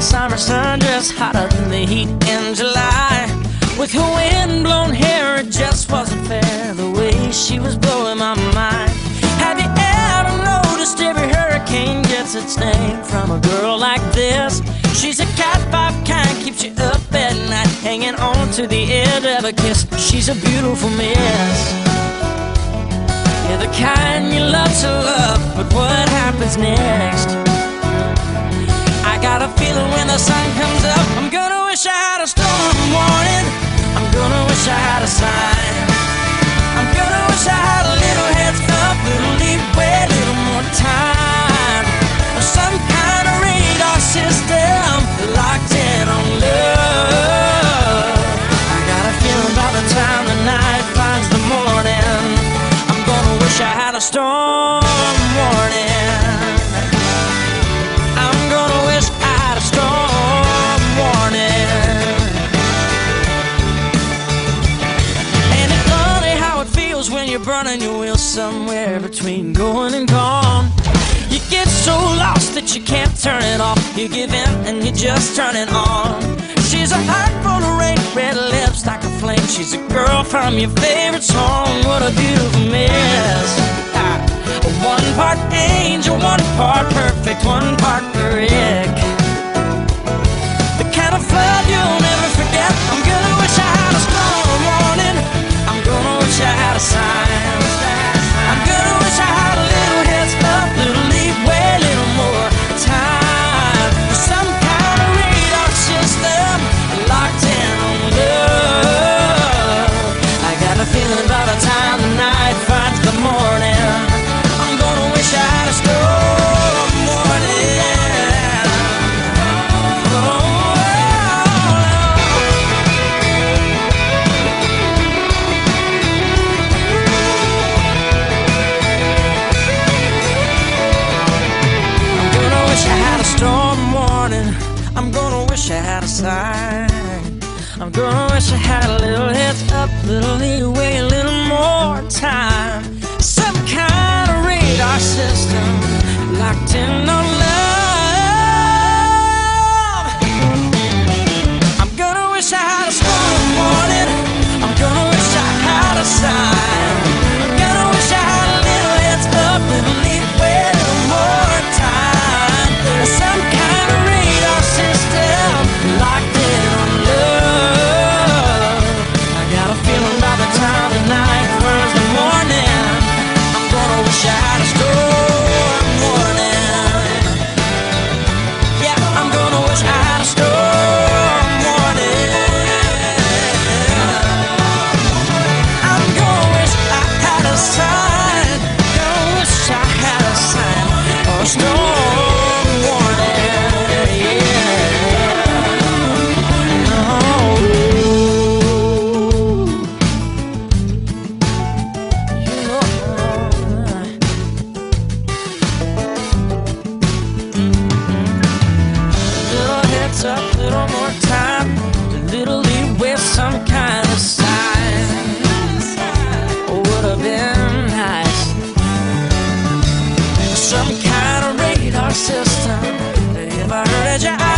summer sun just hotter than the heat in July. With her wind-blown hair, it just wasn't fair the way she was blowing my mind. Have you ever noticed every hurricane gets its name from a girl like this? She's a cat five kind, keeps you up at night, hanging on to the edge of a kiss. She's a beautiful miss. Yeah, the kind you love to love, but what happens next? Got a feeling when the sun comes up, I'm gonna wish I had a storm warning. I'm gonna wish I had a sign. I'm gonna wish I had a little heads up, little leeway, little more time. Or some kind of radar system locked in on love. I got a feeling by the time the night finds the morning, I'm gonna wish I had a storm burning your wheels somewhere between going and gone. You get so lost that you can't turn it off. You give in and you just turn it on. She's a heart full of rain, red lips like a flame. She's a girl from your favorite song. What a beautiful miss. Warning. I'm gonna wish I had a sign. I'm gonna wish I had a little heads up, little leeway, a little more time. Heads up, little more time, a little leeway, some kind of sign. Oh, Would have been nice. Some kind of radar system. If I heard yeah,